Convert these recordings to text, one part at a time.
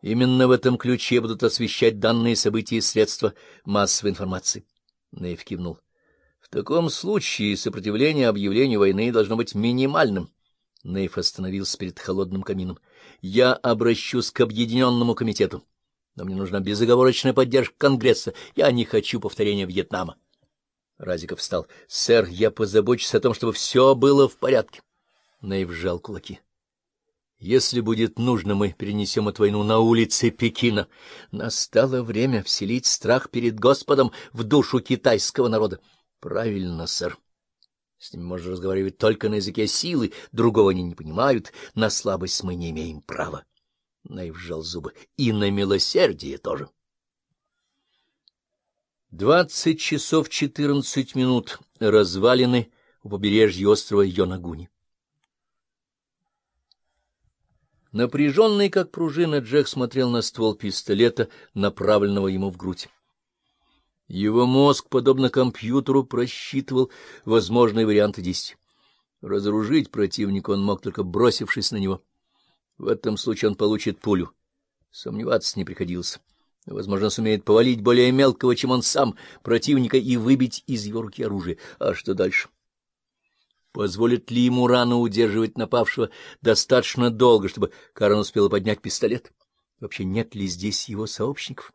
Именно в этом ключе будут освещать данные события и средства массовой информации. Нейв кивнул. В таком случае сопротивление объявлению войны должно быть минимальным. Нейв остановился перед холодным камином. Я обращусь к объединенному комитету. Но мне нужна безоговорочная поддержка Конгресса. Я не хочу повторения Вьетнама. Разиков встал. — Сэр, я позабочусь о том, чтобы все было в порядке. Нейв сжал кулаки. Если будет нужно, мы перенесем эту войну на улицы Пекина. Настало время вселить страх перед Господом в душу китайского народа. Правильно, сэр. С ними можно разговаривать только на языке силы, другого они не понимают, на слабость мы не имеем права. Наив сжал зубы. И на милосердие тоже. Двадцать часов четырнадцать минут развалины у побережья острова Йонагуни. Напряженный, как пружина, Джек смотрел на ствол пистолета, направленного ему в грудь. Его мозг, подобно компьютеру, просчитывал возможные варианты действий. Разоружить противника он мог, только бросившись на него. В этом случае он получит пулю. Сомневаться не приходилось. Возможно, сумеет повалить более мелкого, чем он сам, противника, и выбить из его руки оружие. А что дальше? Позволит ли ему рано удерживать напавшего достаточно долго, чтобы Карен успела поднять пистолет? Вообще нет ли здесь его сообщников?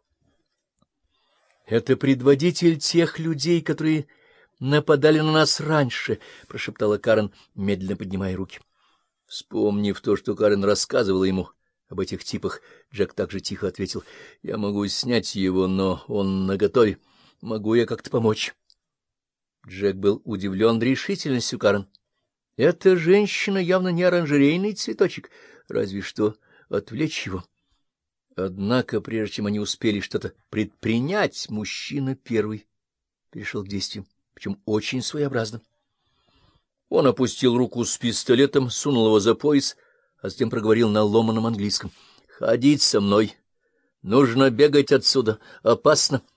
— Это предводитель тех людей, которые нападали на нас раньше, — прошептала Карен, медленно поднимая руки. Вспомнив то, что Карен рассказывала ему об этих типах, Джек также тихо ответил, — Я могу снять его, но он наготове. Могу я как-то помочь? Джек был удивлен решительностью Карен. Эта женщина явно не оранжерейный цветочек, разве что отвлечь его. Однако, прежде чем они успели что-то предпринять, мужчина первый перешел к действию, причем очень своеобразно. Он опустил руку с пистолетом, сунул его за пояс, а затем проговорил на ломаном английском. — Ходить со мной. Нужно бегать отсюда. Опасно. —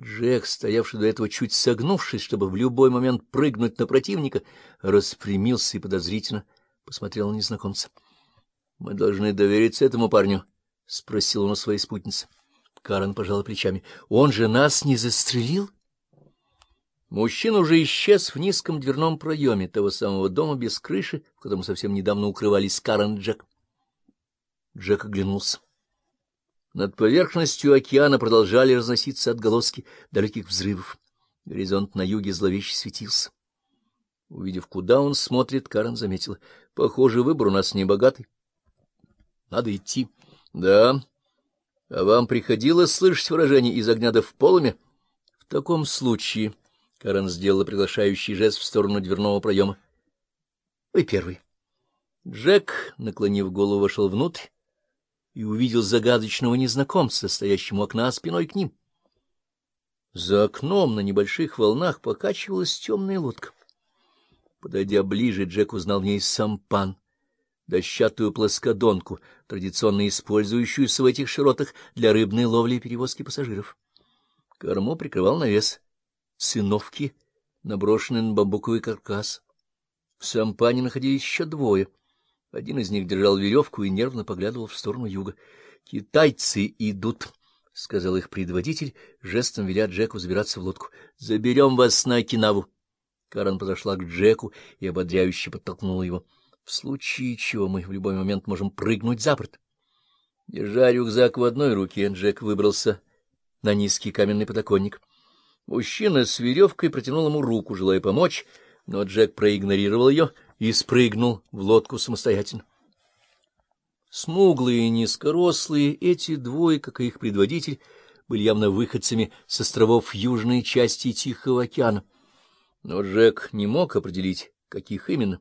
Джек, стоявший до этого чуть согнувшись, чтобы в любой момент прыгнуть на противника, распрямился и подозрительно посмотрел на незнакомца. — Мы должны довериться этому парню? — спросил он у своей спутницы. Карен пожала плечами. — Он же нас не застрелил? Мужчина уже исчез в низком дверном проеме того самого дома без крыши, в котором совсем недавно укрывались Карен и Джек. Джек оглянулся. Над поверхностью океана продолжали разноситься отголоски далеких взрывов. Горизонт на юге зловеще светился. Увидев, куда он смотрит, Карен заметила. — Похоже, выбор у нас не богатый. Надо идти. — Да. А вам приходилось слышать выражение «из огня да в полуме»? — В таком случае... Карен сделала приглашающий жест в сторону дверного проема. — Вы первый. Джек, наклонив голову, вошел внутрь и увидел загадочного незнакомца, стоящего у окна спиной к ним. За окном на небольших волнах покачивалась темная лодка. Подойдя ближе, Джек узнал в ней сампан, дощатую плоскодонку, традиционно использующуюся в этих широтах для рыбной ловли и перевозки пассажиров. Корму прикрывал навес, циновки, наброшенные на бамбуковый каркас. В сампане находились еще двое — один из них держал веревку и нервно поглядывал в сторону юга. — Китайцы идут, — сказал их предводитель, жестом веля Джеку забираться в лодку. — Заберем вас на Окинаву. Карен подошла к Джеку и ободряюще подтолкнула его. — В случае чего мы в любой момент можем прыгнуть за борт. Держа рюкзак в одной руке, Джек выбрался на низкий каменный подоконник. Мужчина с веревкой протянул ему руку, желая помочь, но Джек проигнорировал ее и спрыгнул в лодку самостоятельно. Смуглые и низкорослые, эти двое, как и их предводитель, были явно выходцами с островов южной части Тихого океана. Но Джек не мог определить, каких именно.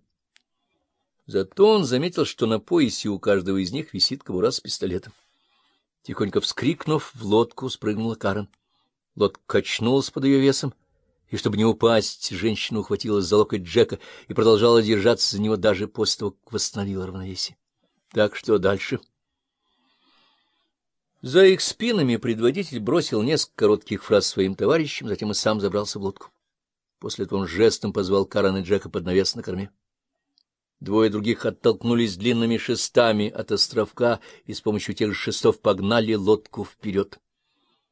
Зато он заметил, что на поясе у каждого из них висит кобура с пистолетом. Тихонько вскрикнув, в лодку спрыгнула Карен. Лодка качнулась под ее весом, и, чтобы не упасть, женщина ухватилась за локоть Джека и продолжала держаться за него даже после того, как восстановила равновесие. Так что дальше? За их спинами предводитель бросил несколько коротких фраз своим товарищам, затем и сам забрался в лодку. После этого он жестом позвал Карен и Джека под навес на корме. Двое других оттолкнулись длинными шестами от островка и с помощью тех же шестов погнали лодку вперед.